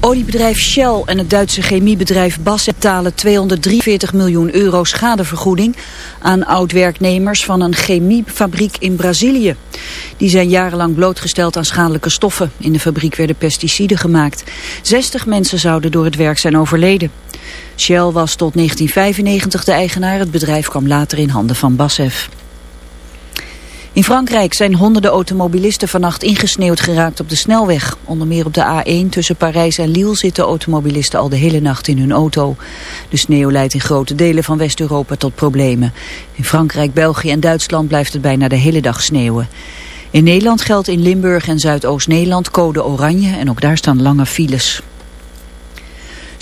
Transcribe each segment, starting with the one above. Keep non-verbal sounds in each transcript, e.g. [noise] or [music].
Oliebedrijf Shell en het Duitse chemiebedrijf BASF betalen 243 miljoen euro schadevergoeding aan oud-werknemers van een chemiefabriek in Brazilië. Die zijn jarenlang blootgesteld aan schadelijke stoffen. In de fabriek werden pesticiden gemaakt. 60 mensen zouden door het werk zijn overleden. Shell was tot 1995 de eigenaar. Het bedrijf kwam later in handen van BASF. In Frankrijk zijn honderden automobilisten vannacht ingesneeuwd geraakt op de snelweg. Onder meer op de A1 tussen Parijs en Lille zitten automobilisten al de hele nacht in hun auto. De sneeuw leidt in grote delen van West-Europa tot problemen. In Frankrijk, België en Duitsland blijft het bijna de hele dag sneeuwen. In Nederland geldt in Limburg en Zuidoost-Nederland code oranje en ook daar staan lange files.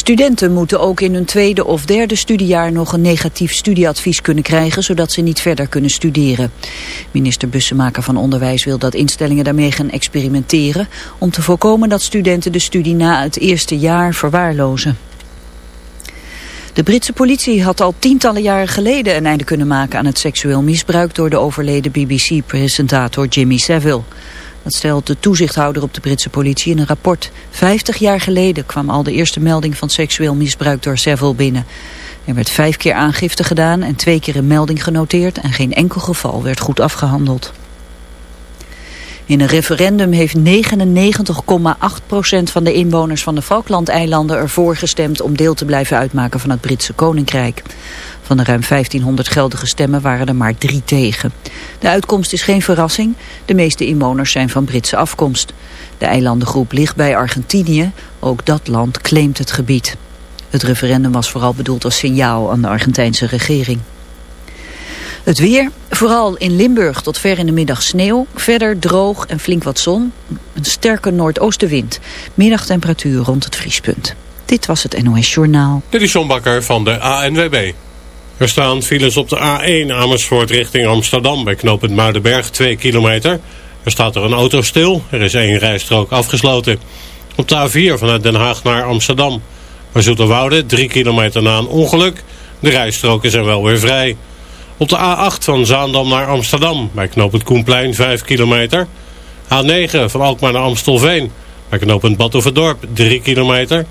Studenten moeten ook in hun tweede of derde studiejaar nog een negatief studieadvies kunnen krijgen, zodat ze niet verder kunnen studeren. Minister Bussemaker van Onderwijs wil dat instellingen daarmee gaan experimenteren, om te voorkomen dat studenten de studie na het eerste jaar verwaarlozen. De Britse politie had al tientallen jaren geleden een einde kunnen maken aan het seksueel misbruik door de overleden BBC-presentator Jimmy Savile. Dat stelt de toezichthouder op de Britse politie in een rapport. Vijftig jaar geleden kwam al de eerste melding van seksueel misbruik door Seville binnen. Er werd vijf keer aangifte gedaan en twee keer een melding genoteerd en geen enkel geval werd goed afgehandeld. In een referendum heeft 99,8% van de inwoners van de Falklandeilanden ervoor gestemd om deel te blijven uitmaken van het Britse Koninkrijk. Van de ruim 1500 geldige stemmen waren er maar drie tegen. De uitkomst is geen verrassing. De meeste inwoners zijn van Britse afkomst. De eilandengroep ligt bij Argentinië. Ook dat land claimt het gebied. Het referendum was vooral bedoeld als signaal aan de Argentijnse regering. Het weer, vooral in Limburg tot ver in de middag sneeuw. Verder droog en flink wat zon. Een sterke noordoostenwind. Middagtemperatuur rond het vriespunt. Dit was het NOS Journaal. Dit is John Bakker van de ANWB. Er staan files op de A1 Amersfoort richting Amsterdam bij knooppunt Muidenberg 2 kilometer. Er staat er een auto stil, er is één rijstrook afgesloten. Op de A4 vanuit Den Haag naar Amsterdam. Bij Zoeterwoude 3 kilometer na een ongeluk. De rijstroken zijn wel weer vrij. Op de A8 van Zaandam naar Amsterdam bij knooppunt Koenplein 5 kilometer. A9 van Alkmaar naar Amstelveen bij knooppunt Badhoevedorp 3 kilometer.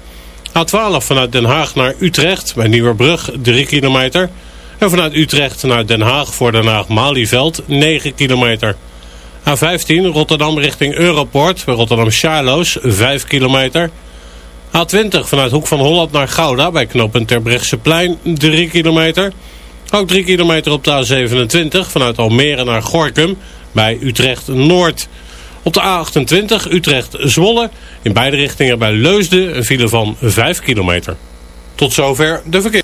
A12 vanuit Den Haag naar Utrecht bij Nieuwerbrug 3 kilometer. En vanuit Utrecht naar Den Haag voor Den Haag-Malieveld 9 kilometer. A15 Rotterdam richting Europoort bij Rotterdam Charloes 5 kilometer. A20 vanuit Hoek van Holland naar Gouda bij knooppunt Terbrechtseplein 3 kilometer. Ook 3 kilometer op de A27 vanuit Almere naar Gorkum bij Utrecht Noord. Op de A28 Utrecht-Zwolle in beide richtingen bij Leusden een file van 5 kilometer. Tot zover de verkeer.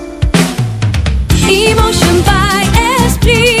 Emotion by Esprit.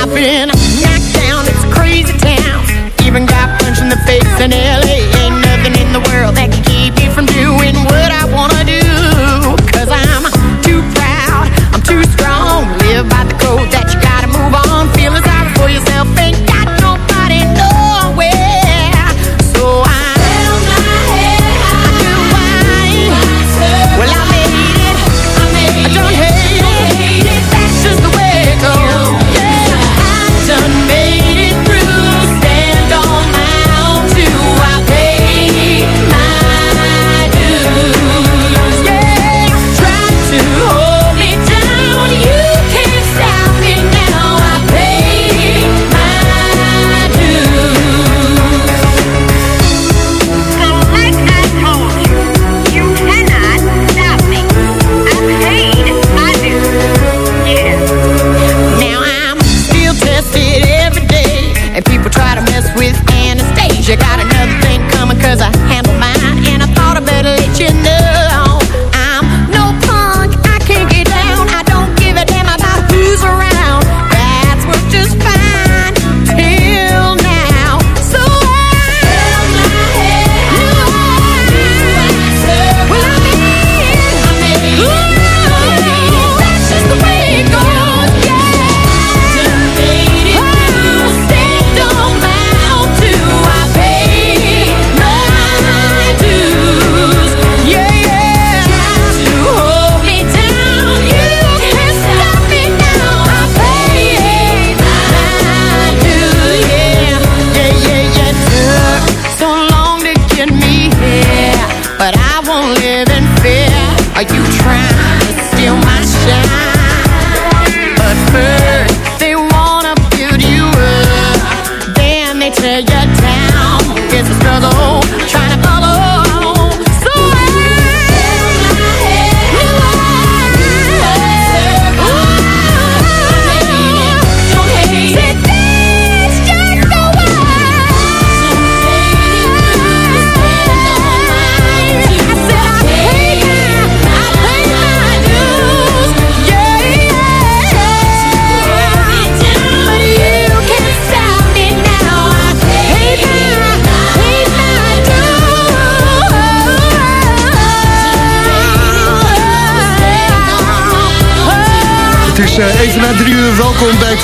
I've been knocked down, it's a crazy town. Even got punched in the face in L.A.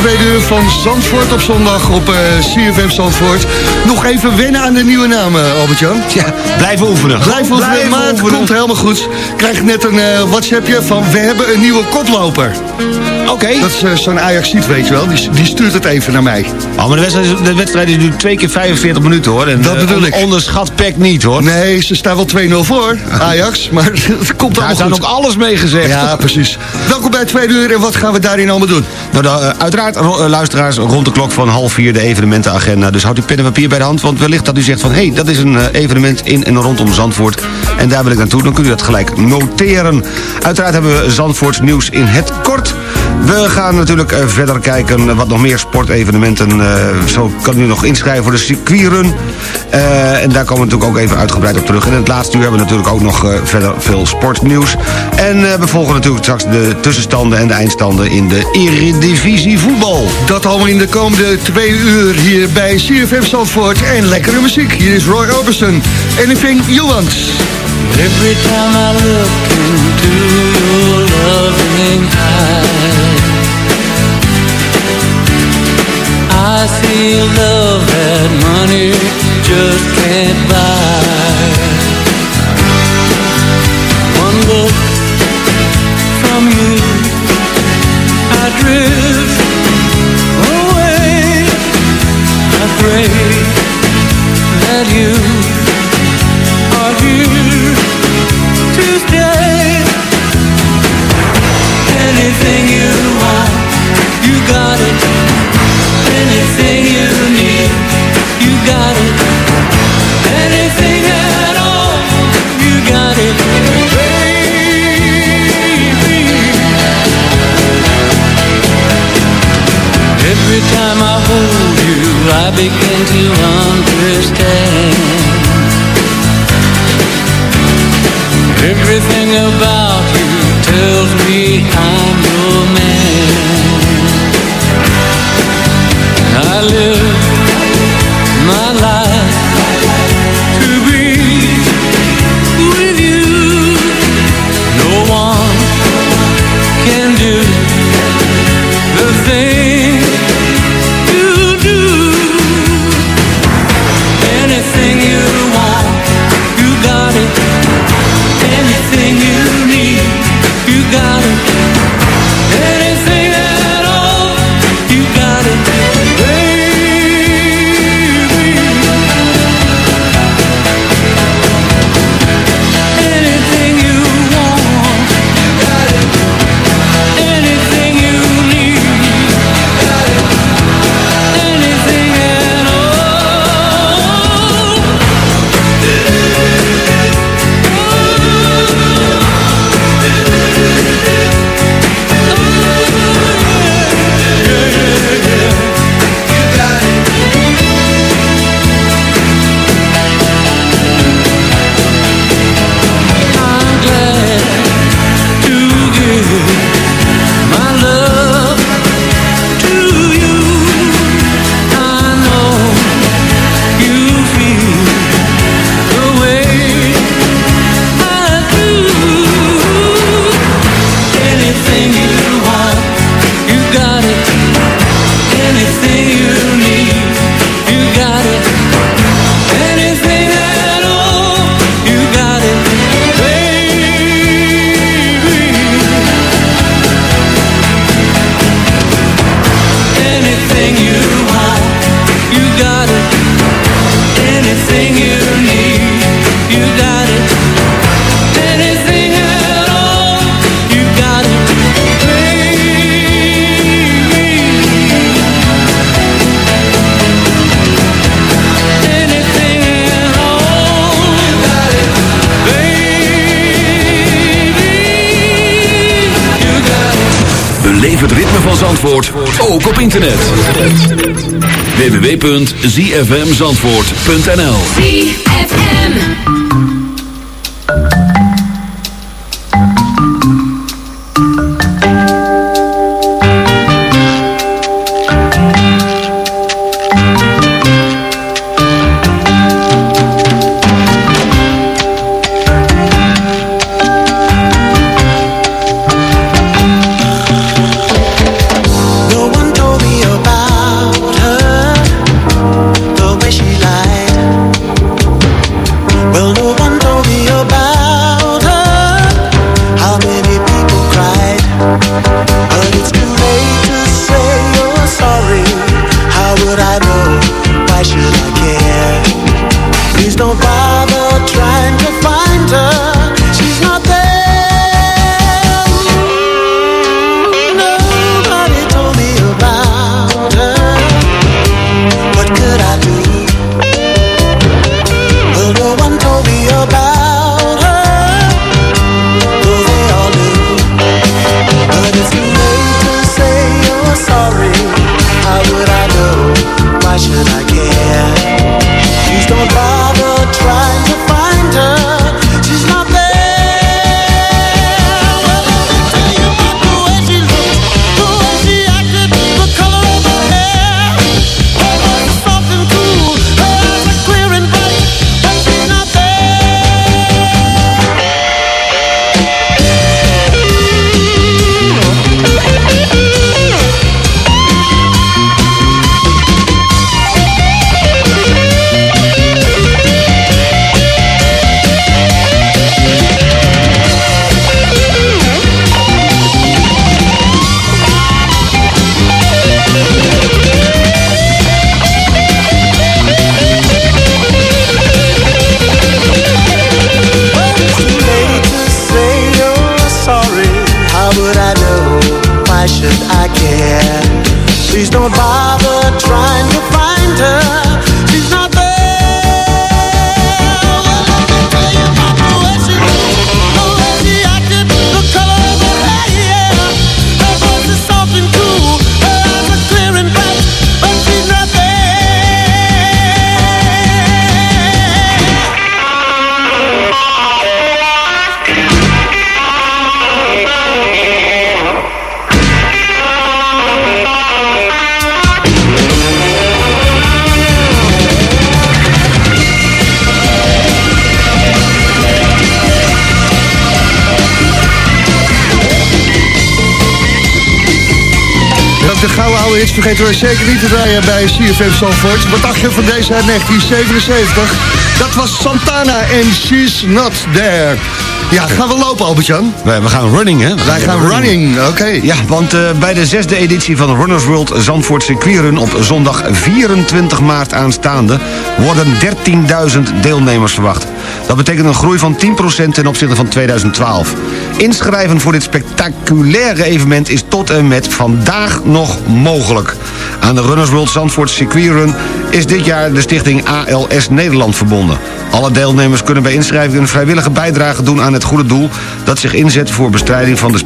tweede uur van Zandvoort op zondag op eh CFM Zandvoort. Nog even wennen aan de nieuwe namen, Albert-Jan. Ja, blijven oefenen. Blijf oefenen, Blijven maar het komt helemaal goed. Ik krijg net een eh, WhatsAppje van we hebben een nieuwe koploper. Oké. Dat is eh, zo'n ajax weet je wel. Die, die stuurt het even naar mij. Oh, maar de wedstrijd, is, de wedstrijd is nu twee keer 45 minuten hoor. En, Dat eh, bedoel on- ik. Onderschat PEC niet hoor. Nee, ze staan wel 2-0 voor, Ajax. Maar [laughs] het komt Daar allemaal goed. ook alles mee gezegd. Ja, precies. Welkom bij het tweede uur en wat gaan we daarin allemaal doen? Nou, dan, eh, uiteraard, luisteraars, rond de klok van half vier de evenementenagenda. Dus houd uw pen en papier bij de hand. Want wellicht dat u zegt van... hé, hey, dat is een evenement in en rondom Zandvoort. En daar wil ik naartoe. Dan kunt u dat gelijk noteren. Uiteraard hebben we Zandvoorts nieuws in het kort. We gaan natuurlijk eh, verder kijken wat nog meer sportevenementen. eh, zo kan u nog inschrijven voor de circuitrun. Eh, en daar komen we natuurlijk ook even uitgebreid op terug. En in het laatste uur hebben we natuurlijk ook nog verder veel sportnieuws. En eh, we volgen natuurlijk straks de tussenstanden en de eindstanden in de Eredivisie voetbal. Dat allemaal in de komende twee uur hier bij CFM Zandvoort. En lekkere muziek. Hier is Roy Orbison. Anything you want. Every time I look into your loving eyes, I see love that money just www.zfmzandvoort.nl vergeten we zeker niet te draaien bij CFM Zandvoort. Wat dacht je van deze uit 1977? Dat was Santana en She's Not There. Ja, gaan we lopen, Albert-Jan? We gaan running, hè? Wij gaan running, oké. Ja, want eh, bij de zesde editie van de Runners World Zandvoort Circuitrun op zondag 24 maart aanstaande worden 13.000 deelnemers verwacht. Dat betekent een groei van 10% ten opzichte van 2012. Inschrijven voor dit spectaculaire evenement is tot en met vandaag nog mogelijk. Aan de Runners World Zandvoort Circuitrun is dit jaar de stichting ALS Nederland verbonden. Alle deelnemers kunnen bij inschrijving een vrijwillige bijdrage doen aan het goede doel... dat zich inzet voor bestrijding van de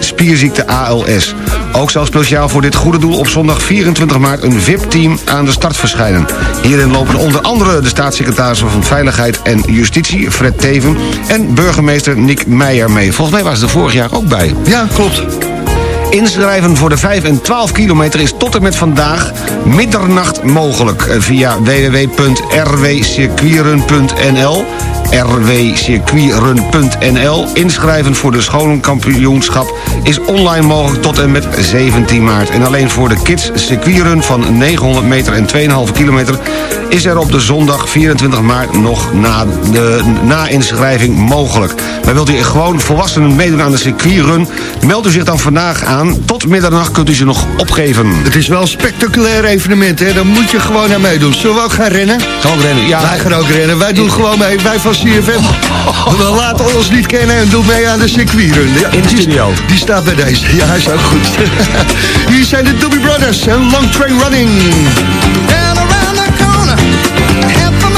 spierziekte ALS. Ook zal speciaal voor dit goede doel op zondag 24 maart een VIP-team aan de start verschijnen. Hierin lopen onder andere de staatssecretaris van Veiligheid en Justitie, Fred Teven... en burgemeester Nick Meijer mee. Volgens mij was ze er vorig jaar ook bij. Ja, klopt. Inschrijven voor de 5 en 12 kilometer is tot en met vandaag middernacht mogelijk eh, via www.rwcircuitrun.nl rwcircuitrun.nl Inschrijven voor de scholenkampioenschap is online mogelijk tot en met 17 maart. En alleen voor de kids circuitrun van 900 meter en 2,5 kilometer... is er op de zondag 24 maart nog na, de, na inschrijving mogelijk. Maar wilt u gewoon volwassenen meedoen aan de circuitrun... meld u zich dan vandaag aan. Tot middernacht kunt u ze nog opgeven. Het is wel een spectaculair evenement, hè? Daar moet je gewoon aan meedoen. Zullen we ook gaan rennen? Gewoon rennen, ja. Wij gaan ook rennen. Wij doen gewoon mee. Wij van CFM. [laughs] We laten ons niet kennen en doen mee aan de circuitrun. Ja, In de die- studio. Die staat bij deze. Ja, hij is ook goed. [laughs] Hier zijn de Doobie Brothers en Long Train Running. And around the corner, half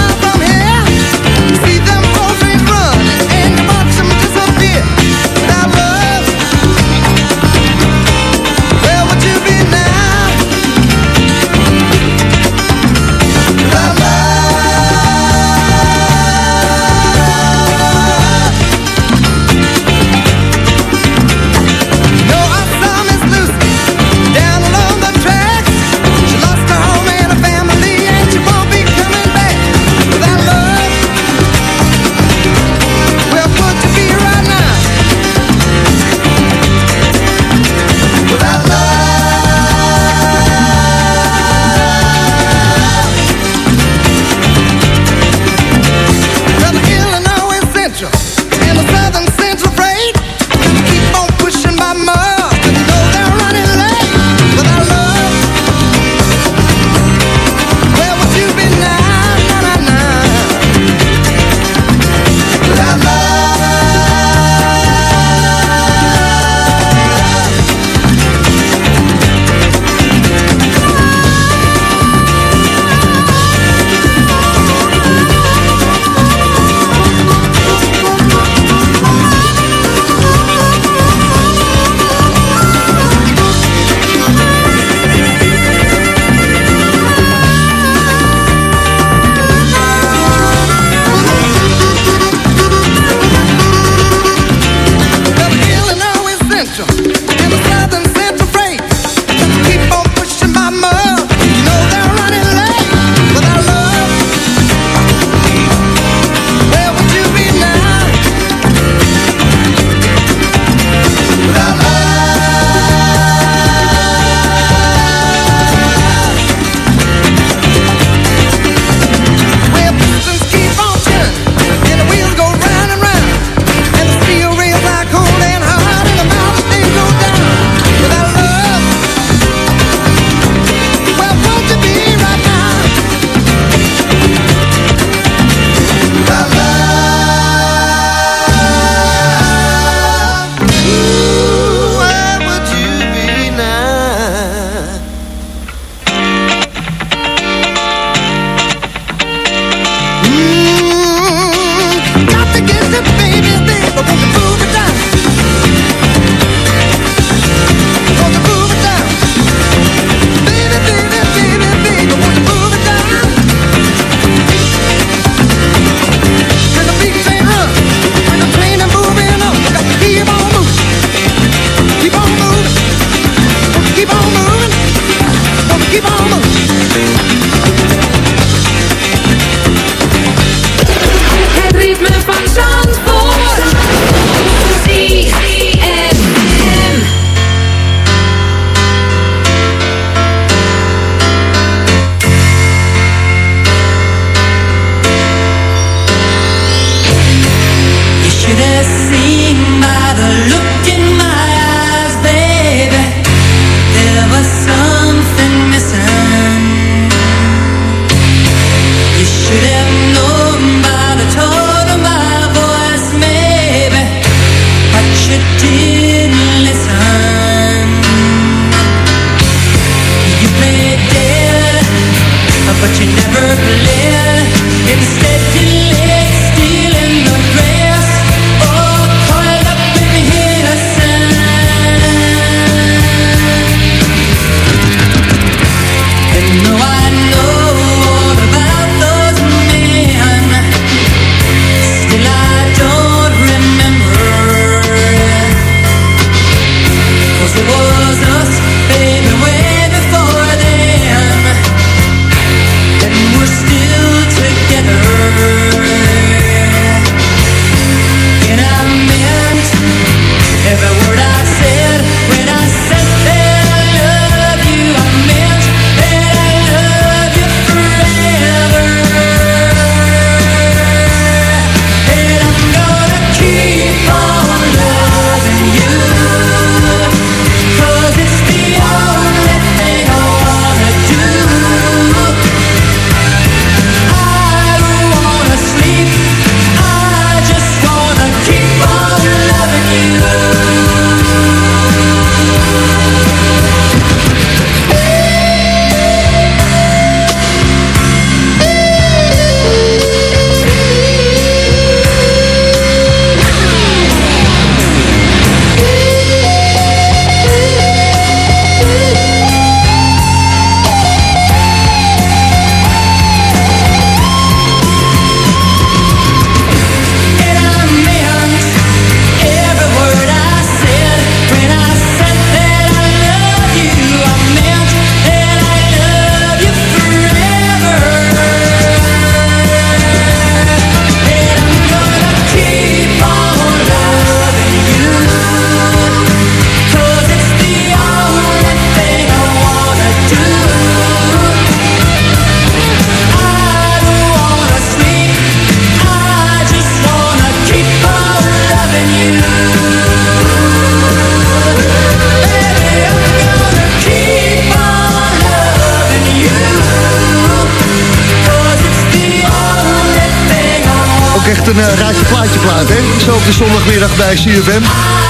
bij CFM.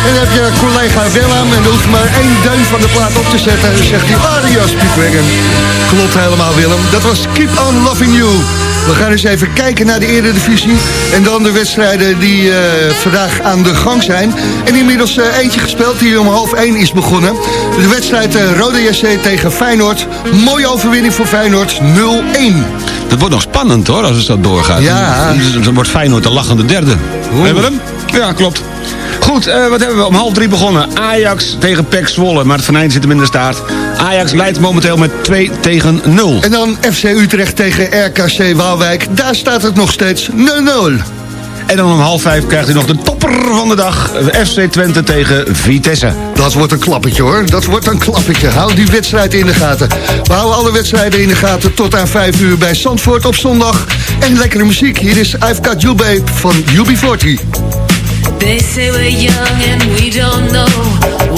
En dan heb je collega Willem en hoeft maar één deun van de plaat op te zetten. En dan zegt hij, Adios Speedwagon. Klopt helemaal Willem. Dat was Keep On Loving You. We gaan eens even kijken naar de Eredivisie. En dan de wedstrijden die eh, vandaag aan de gang zijn. En inmiddels eh, eentje gespeeld die om half 1 is begonnen. De wedstrijd uh, Rode JC tegen Feyenoord. Mooie overwinning voor Feyenoord 0-1. Dat wordt nog spannend hoor, als het zo doorgaat. Ja. Dan- Dan wordt Feyenoord de lachende derde. Hebben we hem? Ja, klopt. Goed, eh, wat hebben we? Om half drie begonnen. Ajax tegen PEC Zwolle, maar het venijn zit hem in de staart. Ajax leidt momenteel met 2 tegen 0. En dan FC Utrecht tegen RKC Waalwijk. Daar staat het nog steeds 0-0. En dan om half vijf krijgt u nog de topper van de dag. FC Twente tegen Vitesse. Dat wordt een klappetje hoor. Dat wordt een klappetje. Hou die wedstrijd in de gaten. We houden alle wedstrijden in de gaten tot aan 5 uur bij Zandvoort op zondag. En lekkere muziek. Hier is I've Got You Babe van UB40. They say we're young and we don't know.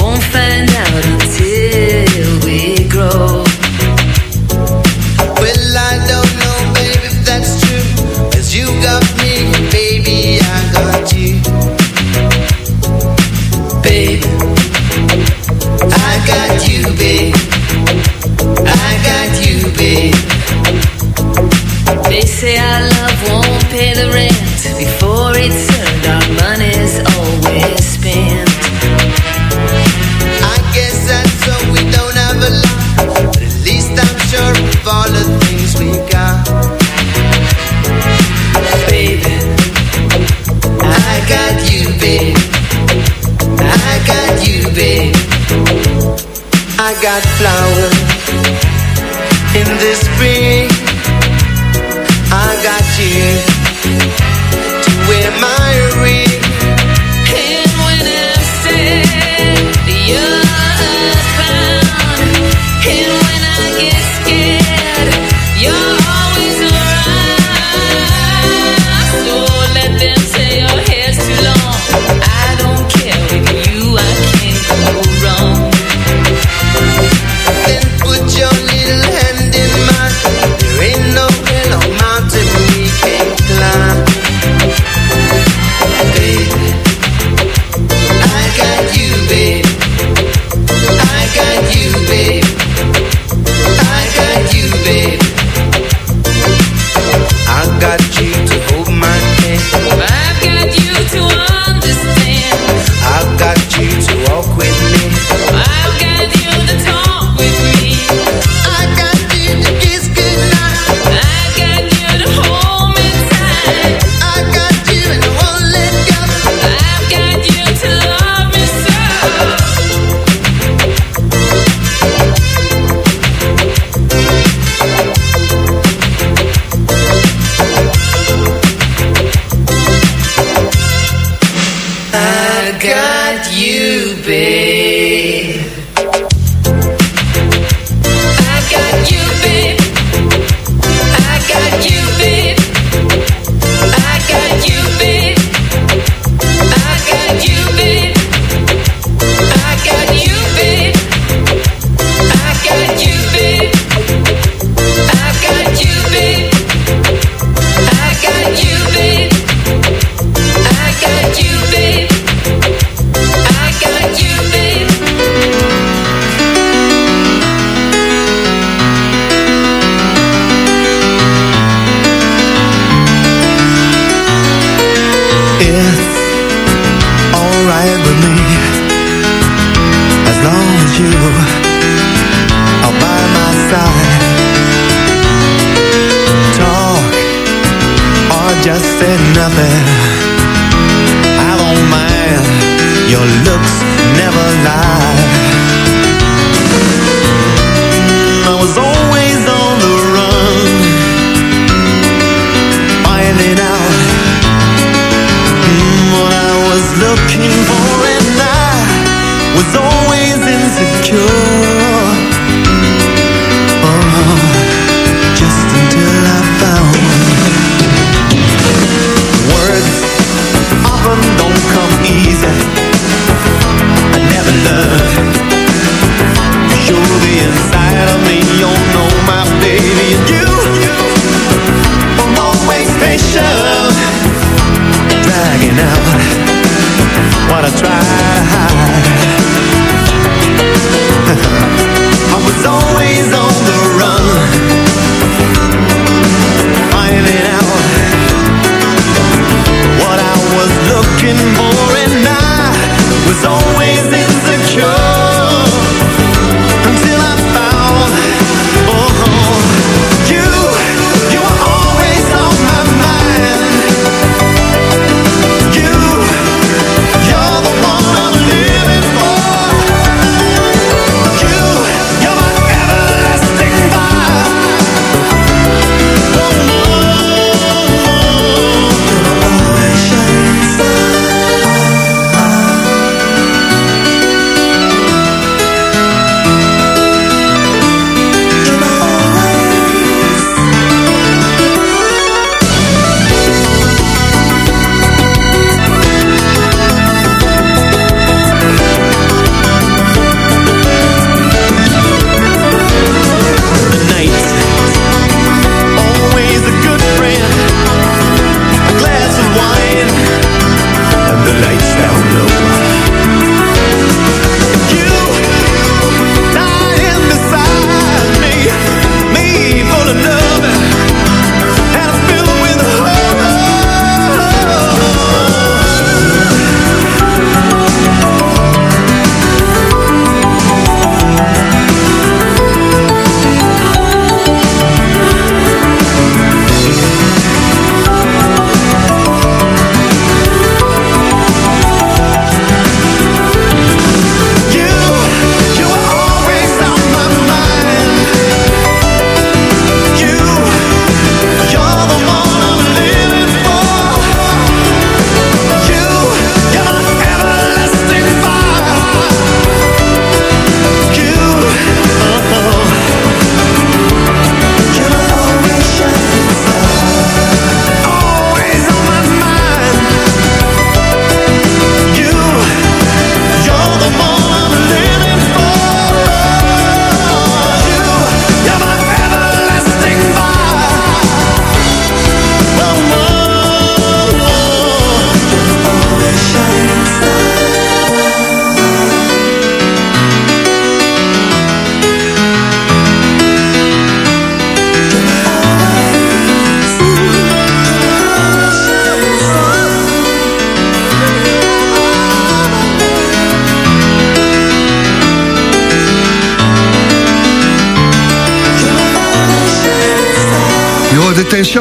Won't find out until we grow. Got flowers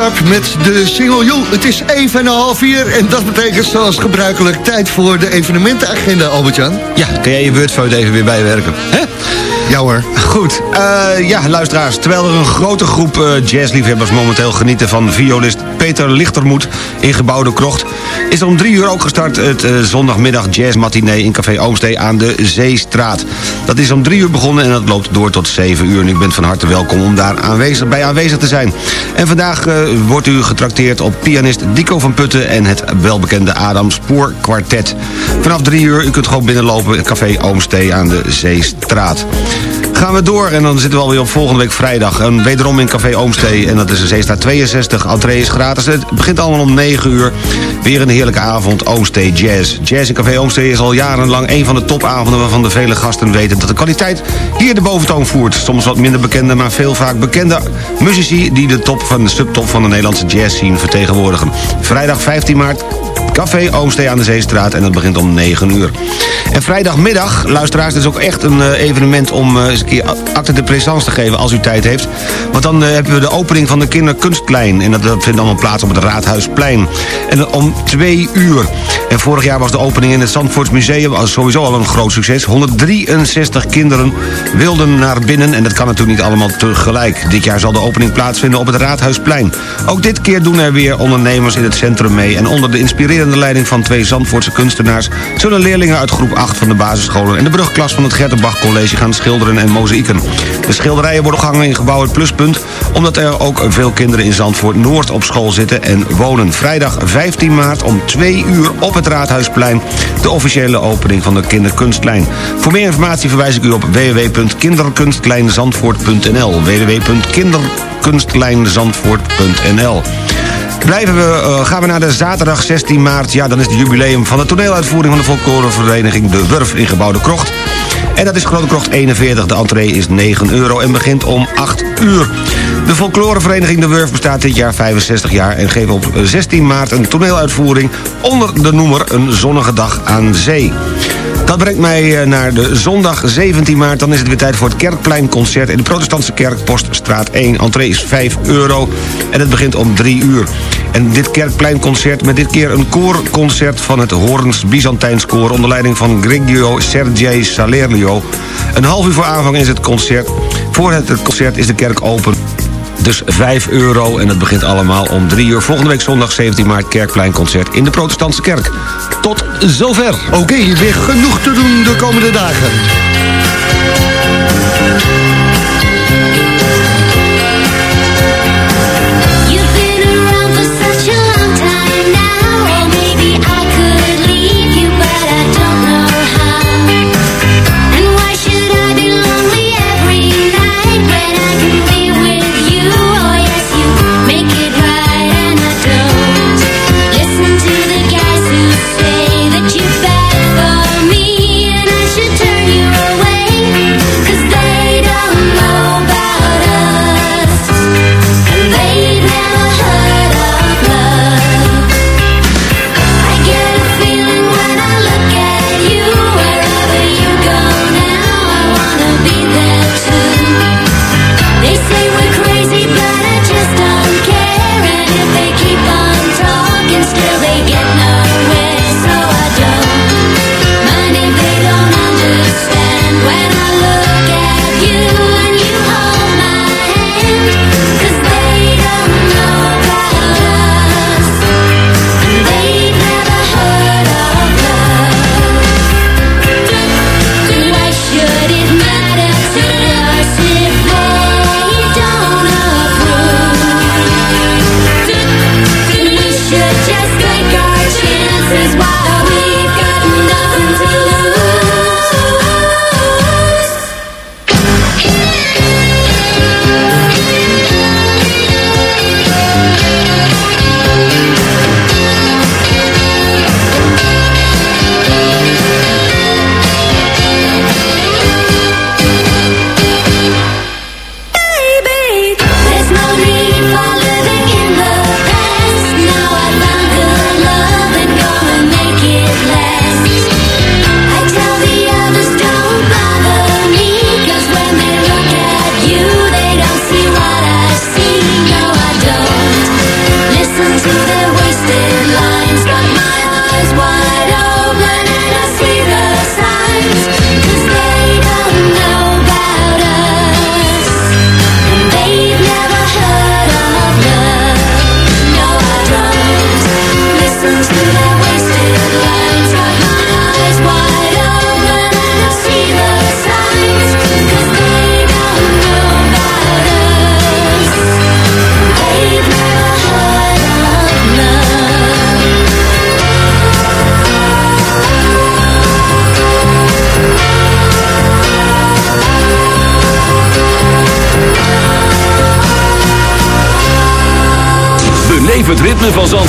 Sharp met de single You. Het is even en een half uur en dat betekent zoals gebruikelijk tijd voor de evenementenagenda, Albert-Jan. Ja, kan jij je Wordfeud even weer bijwerken? Hè? Ja hoor. Goed, eh, ja luisteraars, terwijl er een grote groep eh, jazzliefhebbers momenteel genieten van violist Peter Lichtermoed in gebouwde krocht, is om drie uur ook gestart het eh, zondagmiddag jazz matinee in Café Oomstee aan de Zeestraat. Dat is om drie uur begonnen en dat loopt door tot zeven uur. En u bent van harte welkom om daar aanwezig, bij aanwezig te zijn. En vandaag eh, wordt u getrakteerd op pianist Dico van Putten en het welbekende Adam Spoor Quartet. Vanaf drie uur, u kunt gewoon binnenlopen in Café Oomstee aan de Zeestraat. Gaan we door en dan zitten we alweer op volgende week vrijdag. En wederom in Café Oomstee en dat is de Zeestraat 62. Entree is gratis. Het begint allemaal om 9 uur. Weer een heerlijke avond, Oomstee Jazz. Jazz in Café Oomstee is al jarenlang een van de topavonden... waarvan de vele gasten weten dat de kwaliteit hier de boventoon voert. Soms wat minder bekende, maar veel vaak bekende muzici... die de top van de subtop van de Nederlandse jazz scene vertegenwoordigen. Vrijdag 15 maart Café Oomstee aan de Zeestraat en dat begint om 9 uur. En vrijdagmiddag, luisteraars, dat is ook echt een eh, evenement om eh, eens een keer acte de présence te geven als u tijd heeft. Want dan eh, hebben we de opening van de kinderkunstlijn en dat, vindt allemaal plaats op het Raadhuisplein. En om 2 uur. En vorig jaar was de opening in het Zandvoorts Museum sowieso al een groot succes. 163 kinderen wilden naar binnen en dat kan natuurlijk niet allemaal tegelijk. Dit jaar zal de opening plaatsvinden op het Raadhuisplein. Ook dit keer doen er weer ondernemers in het centrum mee. En onder de inspirerende leiding van twee Zandvoortse kunstenaars... zullen leerlingen uit groep 8 van de basisscholen... en de brugklas van het Gertenbach College gaan schilderen en mozaïeken. De schilderijen worden gehangen in gebouw Het Pluspunt... omdat er ook veel kinderen in Zandvoort Noord op school zitten en wonen. Vrijdag 15 maart om 2 uur op het Raadhuisplein... de officiële opening van de kinderkunstlijn. Voor meer informatie verwijs ik u op www.kinderkunstlijnzandvoort.nl www.kinderkunstlijnzandvoort.nl Blijven we, eh, gaan we naar de zaterdag 16 maart. Ja, dan is het jubileum van de toneeluitvoering van de folklorevereniging De Wurf in Gebouwde Krocht. En dat is Grote Krocht 41. De entree is 9 euro en begint om 8 uur. De folklorevereniging De Wurf bestaat dit jaar 65 jaar... en geeft op 16 maart een toneeluitvoering onder de noemer Een Zonnige Dag aan Zee. Dat brengt mij eh, naar de zondag 17 maart. Dan is het weer tijd voor het Kerkpleinconcert... in de protestantse kerk Poststraat 1. Entree is 5 euro en het begint om 3 uur. En dit Kerkpleinconcert met dit keer een koorconcert... van het Horens Byzantijns koor... onder leiding van Grigio Sergei Salerno. Een half uur voor aanvang is het concert. Voor het concert is de kerk open. Dus 5 euro en het begint allemaal om 3 uur. Volgende week zondag 17 maart Kerkpleinconcert in de Protestantse Kerk. Tot zover. Oké, weer genoeg te doen de komende dagen.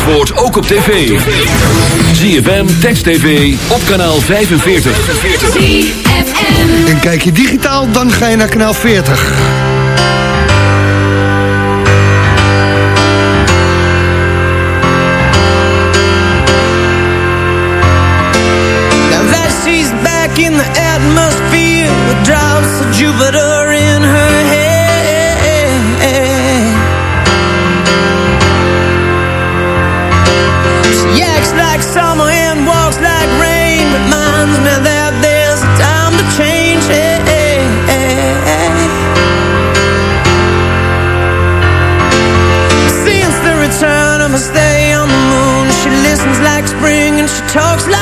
Zandvoort ook op tv. ZFM, Text TV, op kanaal 45. En kijk je digitaal, dan ga je naar kanaal 40. Now that back in the atmosphere With Jupiter in her talks like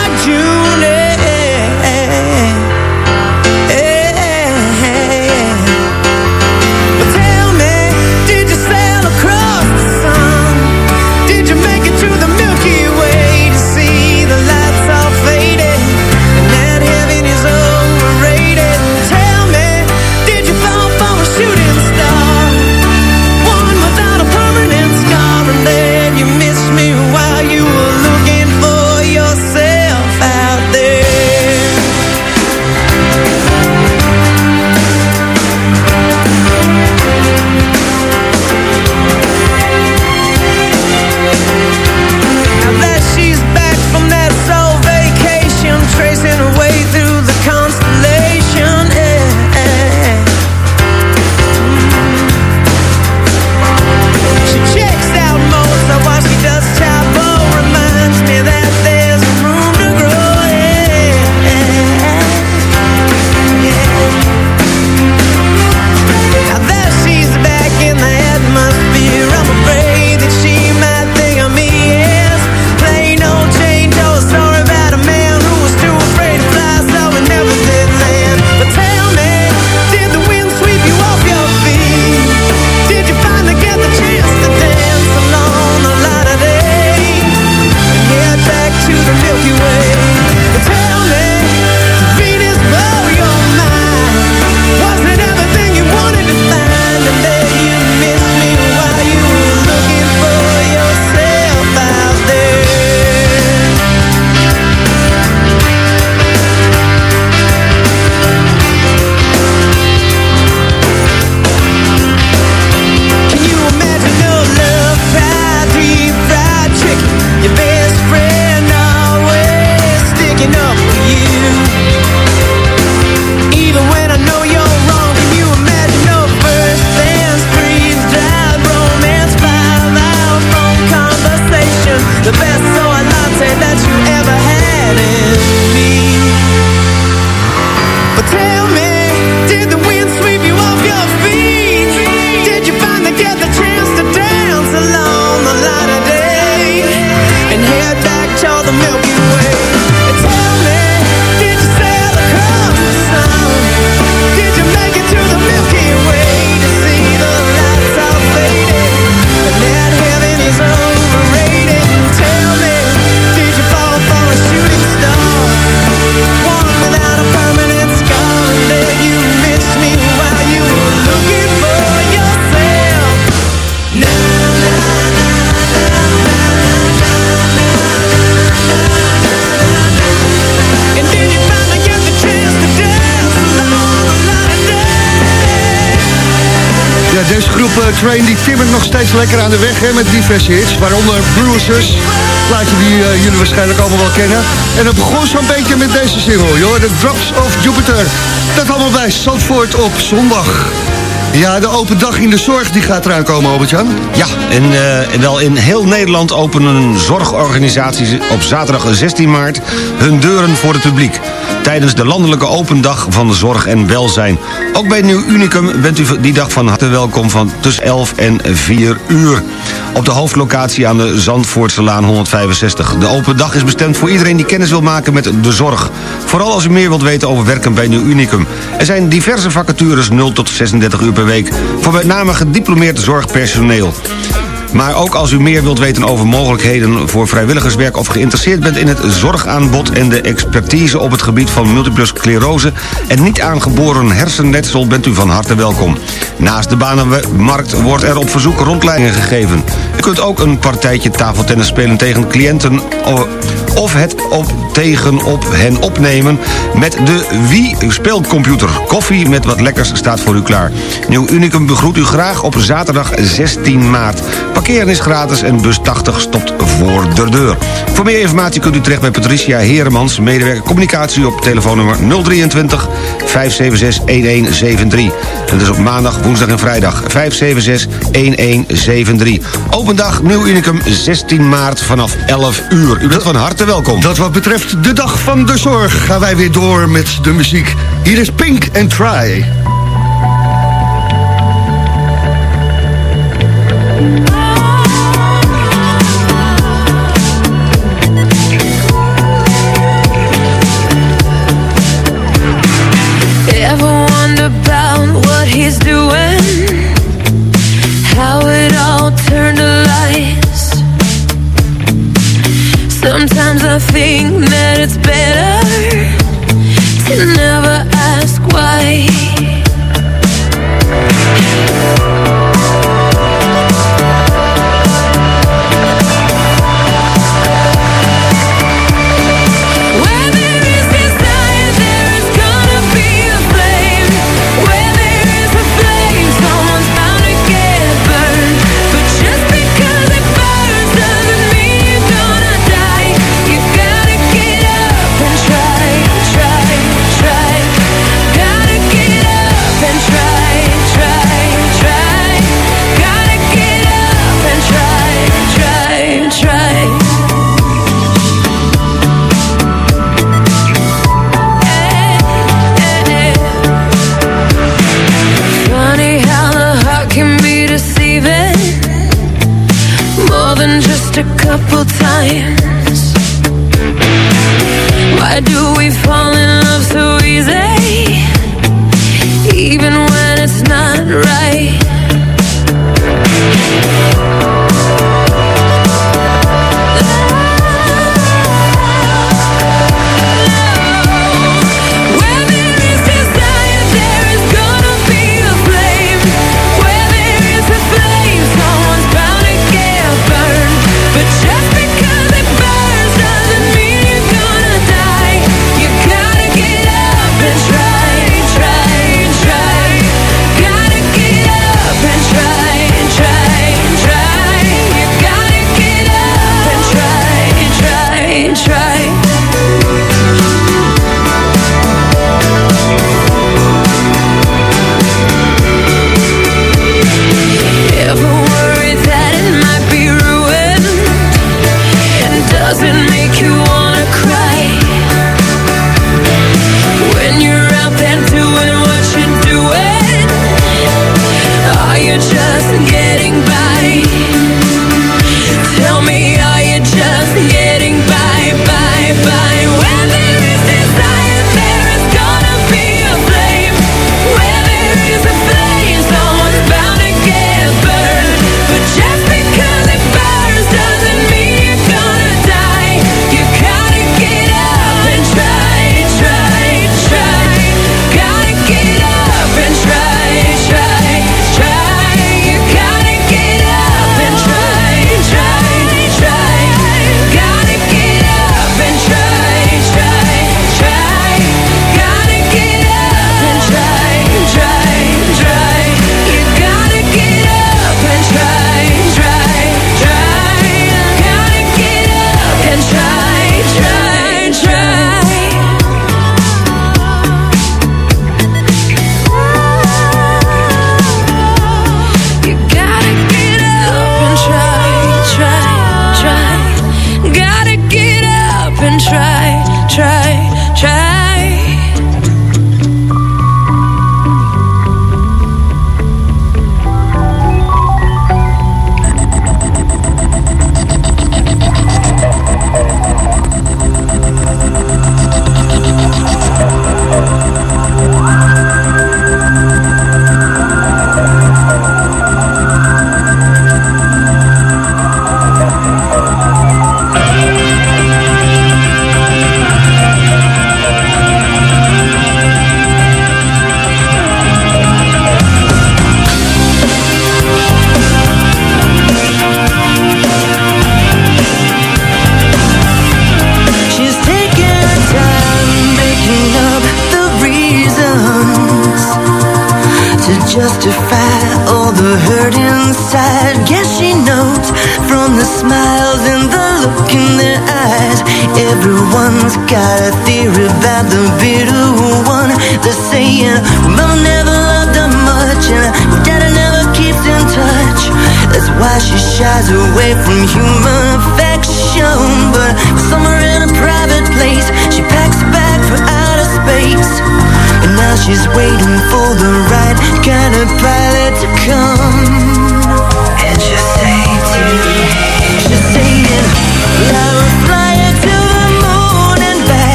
lekker aan de weg hè, met diverse hits. Waaronder Bruisers, plaatje die eh, jullie waarschijnlijk allemaal wel kennen. En dat begon zo'n beetje met deze single, joh. de Drops of Jupiter. Dat allemaal bij Zandvoort op zondag. Ja, de open dag in de zorg die gaat eraan komen, Albert-Jan. Ja, en eh, wel in heel Nederland openen zorgorganisaties op zaterdag 16 maart hun deuren voor het publiek tijdens de landelijke Open Dag van de zorg en welzijn. Ook bij Nieuw Unicum bent u die dag van harte welkom van tussen 11 en 4 uur. Op de hoofdlocatie aan de Zandvoortse Laan 165. De open dag is bestemd voor iedereen die kennis wil maken met de zorg. Vooral als u meer wilt weten over werken bij Nieuw Unicum. Er zijn diverse vacatures 0 tot 36 uur per week. Voor met name gediplomeerd zorgpersoneel. Maar ook als u meer wilt weten over mogelijkheden voor vrijwilligerswerk... of geïnteresseerd bent in het zorgaanbod en de expertise op het gebied van multiple sclerose... en niet aangeboren hersennetsel bent u van harte welkom. Naast de banenmarkt wordt er op verzoek rondleidingen gegeven. U kunt ook een partijtje tafeltennis spelen tegen cliënten... of het op, tegen op hen opnemen met de Wii speelcomputer. Koffie met wat lekkers staat voor u klaar. Nieuw Unicum begroet u graag op zaterdag 16 maart. Parkeren is gratis en bus 80 stopt voor de deur. Voor meer informatie kunt u terecht bij Patricia Heremans, medewerker communicatie op telefoonnummer 023 576 1173. Dat is op maandag, woensdag en vrijdag 576 1173. Open dag Nieuw Unicum 16 maart vanaf 11 uur. U bent van harte welkom. Dat wat betreft de dag van de zorg gaan wij weer door met de muziek. Hier is Pink and Try. I think that it's better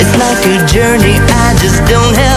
It's like a journey. I just don't have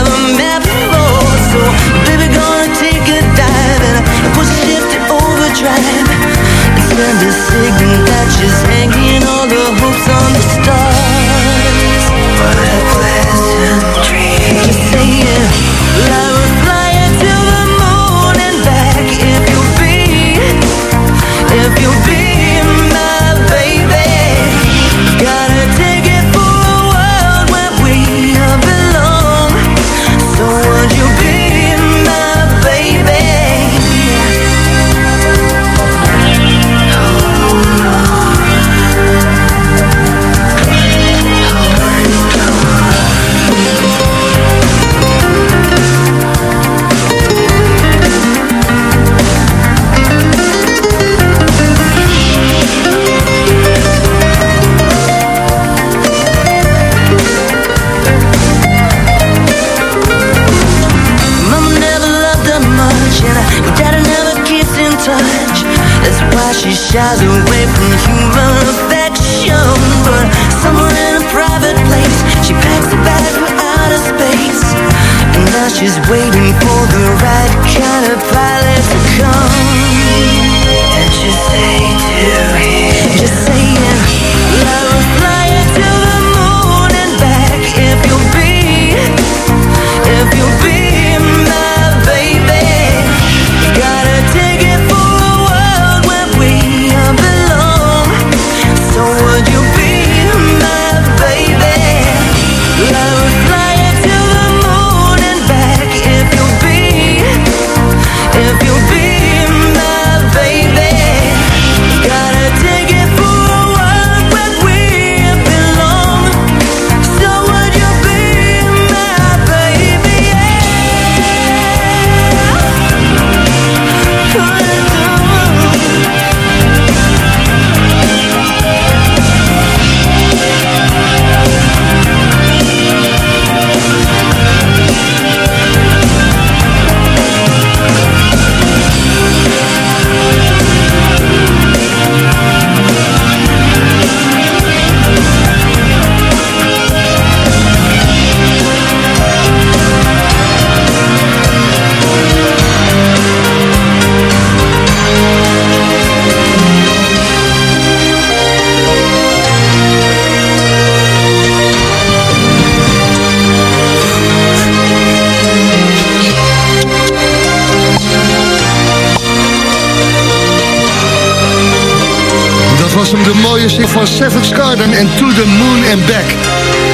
van Savage Garden en To The Moon and Back.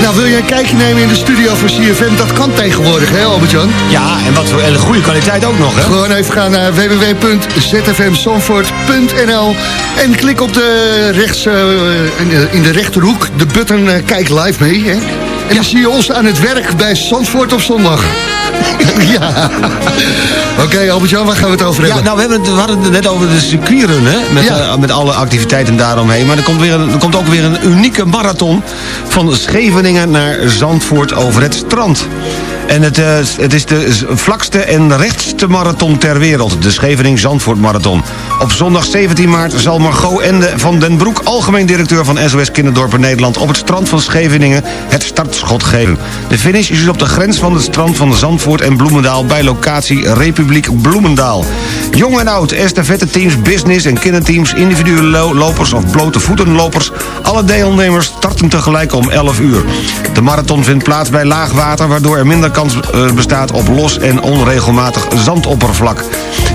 Nou, wil je een kijkje nemen in de studio van CFM? Dat kan tegenwoordig, hè Albert-Jan? Ja, en wat voor goede kwaliteit ook nog, hè? Gewoon even gaan naar www.zfmsonfort.nl en klik op de rechts, eh, in de rechterhoek, de button eh, Kijk Live mee, hè? En zie je ons aan het werk bij Zandvoort op zondag. [laughs] ja. Oké, Albert-Jan, waar gaan we het over hebben? Ja, nou, we, hebben het, hadden het net over de circuitrun, hè? Met, eh, met alle activiteiten daaromheen. Maar er komt, weer er komt ook weer een unieke marathon... van Scheveningen naar Zandvoort over het strand. En het, eh, het is de vlakste en rechtste marathon ter wereld, de Schevening-Zandvoort Marathon. Op zondag 17 maart zal Margot Ende van den Broek, algemeen directeur van SOS Kinderdorpen Nederland, op het strand van Scheveningen het startschot geven. De finish is dus op de grens van het strand van Zandvoort en Bloemendaal bij locatie Republiek Bloemendaal. Jong en oud, estafette teams, business en kinderteams, individuele lo- lopers of blote voetenlopers. Alle deelnemers starten tegelijk om 11 uur. De marathon vindt plaats bij laag water, waardoor er minder kans eh, bestaat op los en onregelmatig zandoppervlak.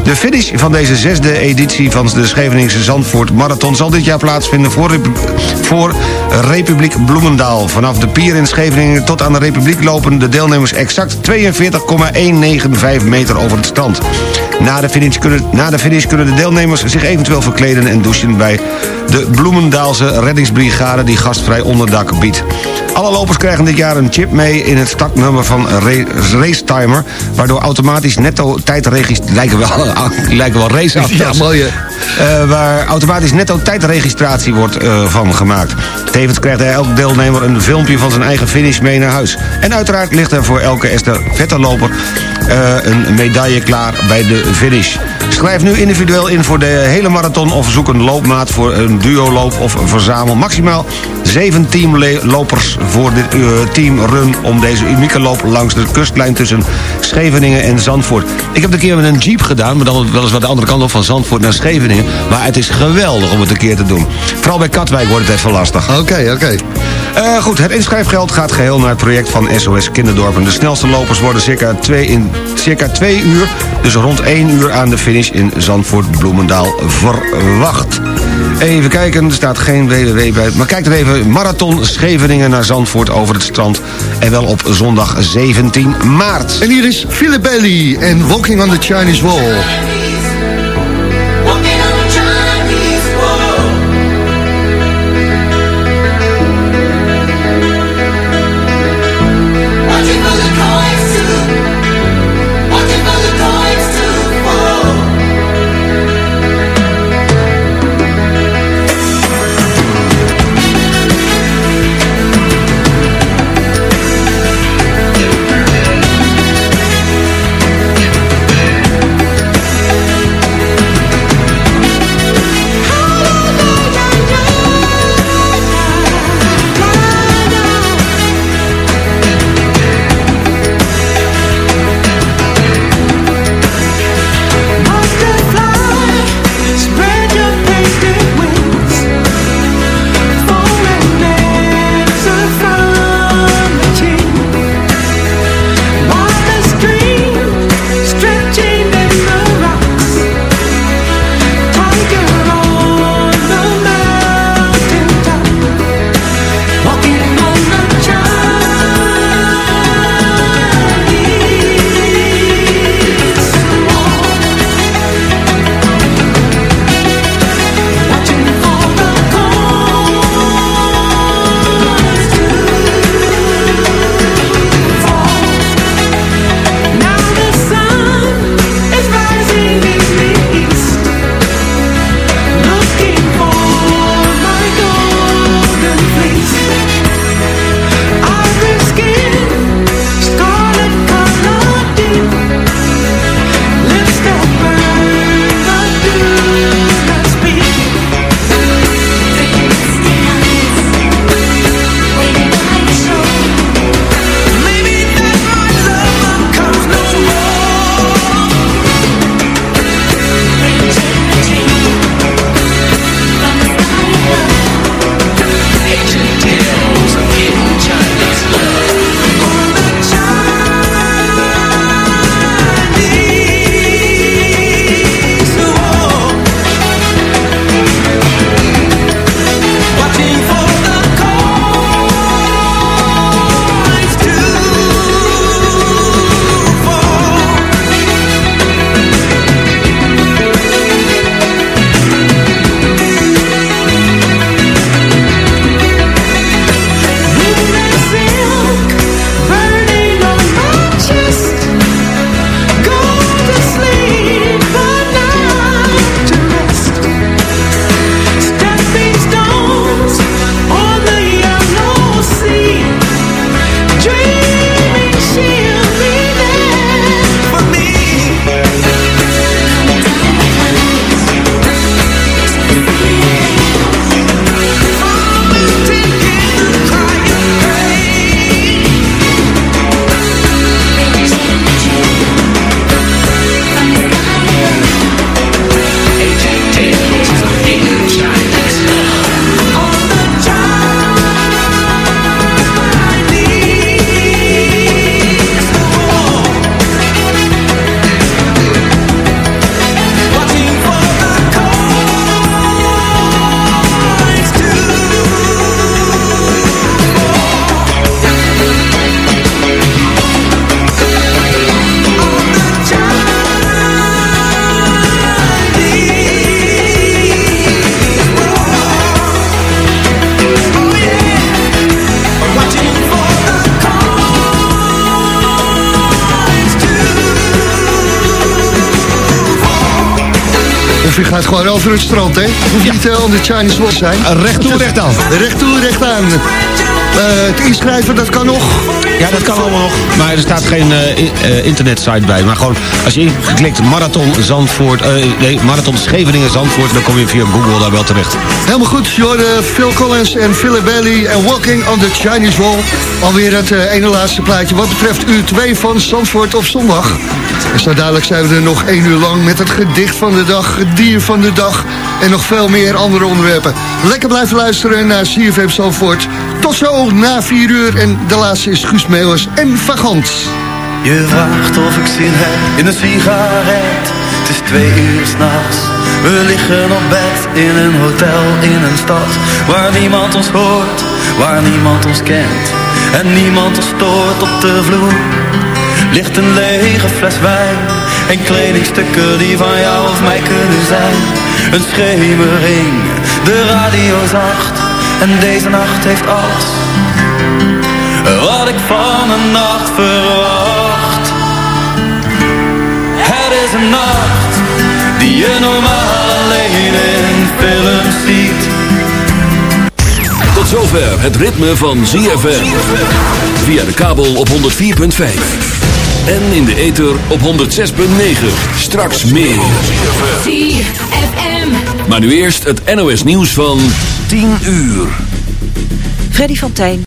De finish van deze zesde editie van de Scheveningse Zandvoort Marathon zal dit jaar plaatsvinden voor, voor Republiek Bloemendaal. Vanaf de pier in Scheveningen tot aan de Republiek lopen de deelnemers exact 42,195 meter over het strand. Na de, finish kunnen, na de finish kunnen de deelnemers zich eventueel verkleden en douchen bij de Bloemendaalse reddingsbrigade die gastvrij onderdak biedt. Alle lopers krijgen dit jaar een chip mee in het startnummer van Ra- Racetimer... waardoor automatisch netto tijdregistratie... lijken wel, [laughs] lijken wel raceauto's. Ja, mooi, hè? Eh, waar automatisch netto tijdregistratie wordt eh, van gemaakt. Tevens krijgt er elk deelnemer een filmpje van zijn eigen finish mee naar huis. En uiteraard ligt er voor elke estafetteloper eh een medaille klaar bij de finish. Schrijf nu individueel in voor de hele marathon... of zoek een loopmaat voor een duoloop of verzamel maximaal 7 teamlopers voor dit eh, teamrun... om deze unieke loop langs de kustlijn tussen Scheveningen en Zandvoort. Ik heb het een keer met een jeep gedaan, maar dan weliswaar de andere kant op van Zandvoort naar Scheveningen. Maar het is geweldig om het een keer te doen. Vooral bij Katwijk wordt het even lastig. Oké, oké. Eh, goed, het inschrijfgeld gaat geheel naar het project van SOS Kinderdorpen. De snelste lopers worden circa twee, in circa twee uur, dus rond 1 uur aan de finish in Zandvoort-Bloemendaal verwacht. Even kijken, er staat geen www bij. Maar kijk er even, Marathon Scheveningen naar Zandvoort over het strand. En wel op zondag 17 maart. En hier is Philip en Walking on the Chinese Wall. Je gaat gewoon over het strand, hè? Hoeft niet uh, on the Chinese Wall zijn. recht toe, recht aan. Recht toe, recht aan. Uh, het inschrijven, dat kan nog. Ja, dat kan allemaal nog. Maar er staat geen uh, uh, internetsite bij. Maar gewoon, als je inklikt Marathon Zandvoort... nee, Marathon Scheveningen Zandvoort... dan kom je via Google daar wel terecht. Helemaal goed. Jorden, Phil Collins en Philip Bailey en Walking on the Chinese Wall. Alweer het ene laatste plaatje wat betreft uur 2 van Zandvoort op zondag. En zo dadelijk zijn we er nog één uur lang met het gedicht van de dag, het dier van de dag... en nog veel meer andere onderwerpen. Lekker blijven luisteren naar CFM Zandvoort. Tot zo na 4 uur en de laatste is Guus Meeuwers en Vagant. Je vraagt of ik zin heb in een sigaret. Het is twee uur s'nachts. We liggen op bed in een hotel in een stad waar niemand ons hoort, waar niemand ons kent en niemand ons stoort op de vloer. Ligt een lege fles wijn en kledingstukken die van jou of mij kunnen zijn. Een schemering, de radio zacht en deze nacht heeft alles wat ik van een nacht verwacht. Het is een nacht die je normaal alleen in films ziet. Tot zover het ritme van ZFM. Via de kabel op 104.5. En in de ether op 106.9. Straks meer. ZFM. Maar nu eerst het NOS nieuws van 10 uur. Freddy van Tijn.